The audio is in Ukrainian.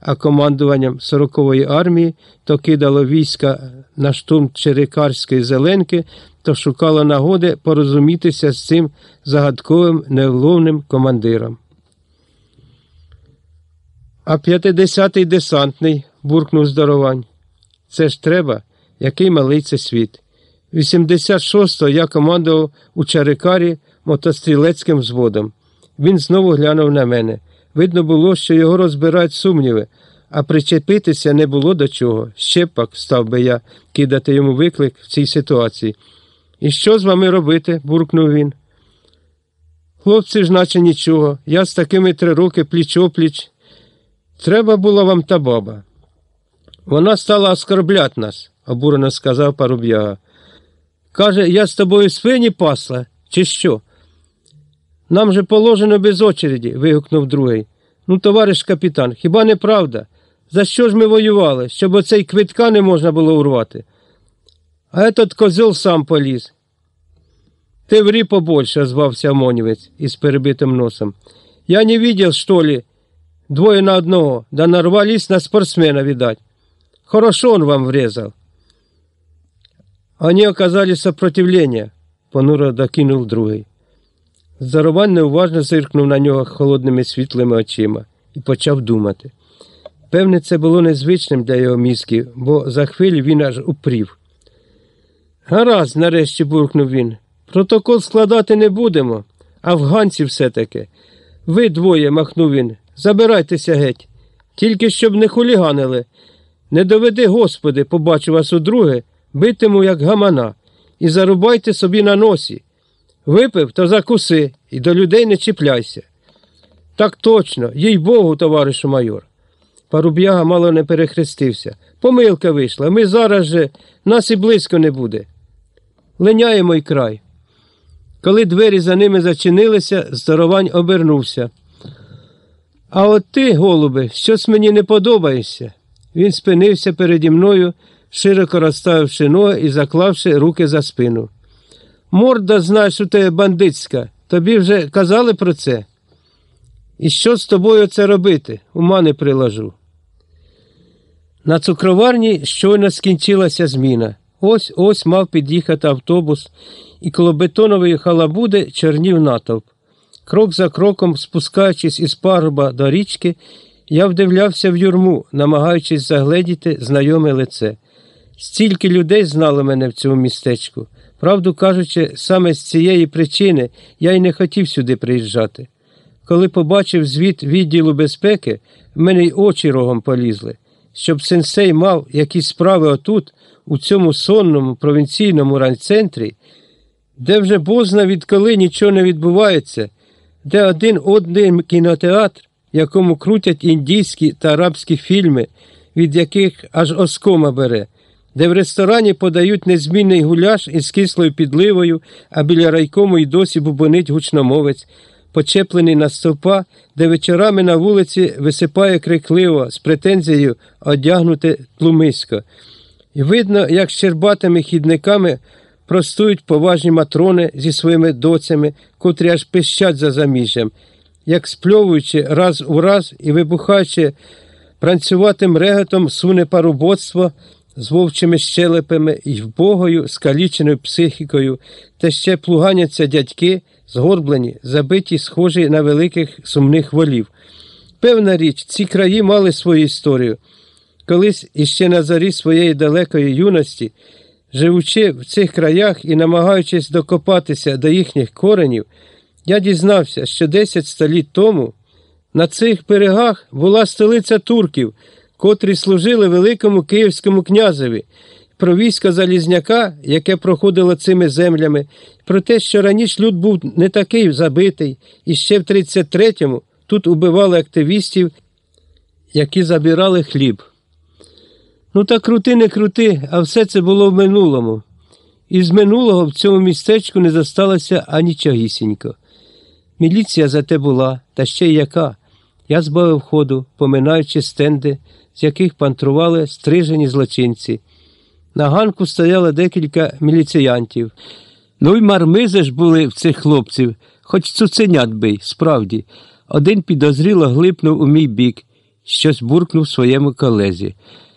а командуванням 40-ї армії то кидало війська на штурм Черекарської зеленки, то шукало нагоди порозумітися з цим загадковим невловним командиром. А 50-й десантний, буркнув здоровань. Це ж треба, який малий це світ. 86-го я командував у Чарикарі мотострілецьким взводом. Він знову глянув на мене. Видно було, що його розбирають сумніви, а причепитися не було до чого. Ще пак став би я кидати йому виклик в цій ситуації. І що з вами робити? буркнув він. Хлопці ж, наче нічого, я з такими три роки пліч опліч. Треба була вам та баба. Вона стала оскорблять нас, обурено сказав паруб'яга. Каже, я з тобою свині пасла, чи що? Нам же положено без очереді. вигукнув другий. Ну, товариш капітан, хіба не правда? За що ж ми воювали, щоб оцей квитка не можна було урвати? А этот козел сам поліз. Ти врі побольше, звався Монівець із перебитим носом. Я не видел, что ли, двое на одного, да нарвались на спортсмена, видать. Хорошо он вам врезал. Они оказали сопротивление, понуро докинув другий. Здоровань неуважно зиркнув на нього холодними світлими очима і почав думати. Певне, це було незвичним для його мізків, бо за хвилю він аж упрів. Гаразд, нарешті буркнув він. Протокол складати не будемо, афганці все-таки. Ви двоє, махнув він, забирайтеся геть. Тільки щоб не хуліганили. Не доведи, Господи, побачу вас удруге, битиму, як гамана, і зарубайте собі на носі. Випив, то закуси, і до людей не чіпляйся. Так точно, їй Богу, товаришу майор. Паруб'яга мало не перехрестився. Помилка вийшла. Ми зараз же нас і близько не буде. Линяємо й край. Коли двері за ними зачинилися, здоровань обернувся. А от ти, голубе, щось мені не подобаєшся. Він спинився переді мною, широко розставивши ноги і заклавши руки за спину. Морда, знаєш, у тебе бандитська. Тобі вже казали про це? І що з тобою це робити? Ума не приложу. На цукроварні щойно скінчилася зміна. Ось ось мав під'їхати автобус, і коло бетонової халабуди чорнів натовп. Крок за кроком, спускаючись із паруба до річки, я вдивлявся в юрму, намагаючись загледіти знайоме лице. Стільки людей знало мене в цьому містечку. Правду кажучи, саме з цієї причини я й не хотів сюди приїжджати. Коли побачив звіт відділу безпеки, в мене й очі рогом полізли. Щоб сенсей мав якісь справи отут, у цьому сонному провінційному райцентрі, де вже бозна відколи нічого не відбувається, де один один кінотеатр, якому крутять індійські та арабські фільми, від яких аж оскома бере, де в ресторані подають незмінний гуляш із кислою підливою, а біля райкому й досі бубонить гучномовець, почеплений на стовпа, де вечорами на вулиці висипає крикливо з претензією одягнути тлумисько. І видно, як щербатими хідниками простують поважні матрони зі своїми доцями, котрі аж пищать за заміжжям, як спльовуючи раз у раз і вибухаючи пранцюватим реготом суне парубоцтво з вовчими щелепами і вбогою, скаліченою психікою, та ще плуганяться дядьки, згорблені, забиті, схожі на великих сумних волів. Певна річ, ці краї мали свою історію. Колись іще на зарі своєї далекої юності, живучи в цих краях і намагаючись докопатися до їхніх коренів, я дізнався, що 10 століть тому на цих берегах була столиця турків, котрі служили великому київському князеві, про військо Залізняка, яке проходило цими землями, про те, що раніше люд був не такий забитий, і ще в 33-му тут убивали активістів, які забирали хліб. Ну та крути, не крути, а все це було в минулому. І з минулого в цьому містечку не зосталося анічогісінько. Міліція за те була, та ще й яка. Я збавив ходу, поминаючи стенди, з яких пантрували стрижені злочинці. На ганку стояло декілька міліціянтів. Ну й мармизи ж були в цих хлопців, хоч цуценят бий, справді. Один підозріло глипнув у мій бік. щось буркнув своєму колезі.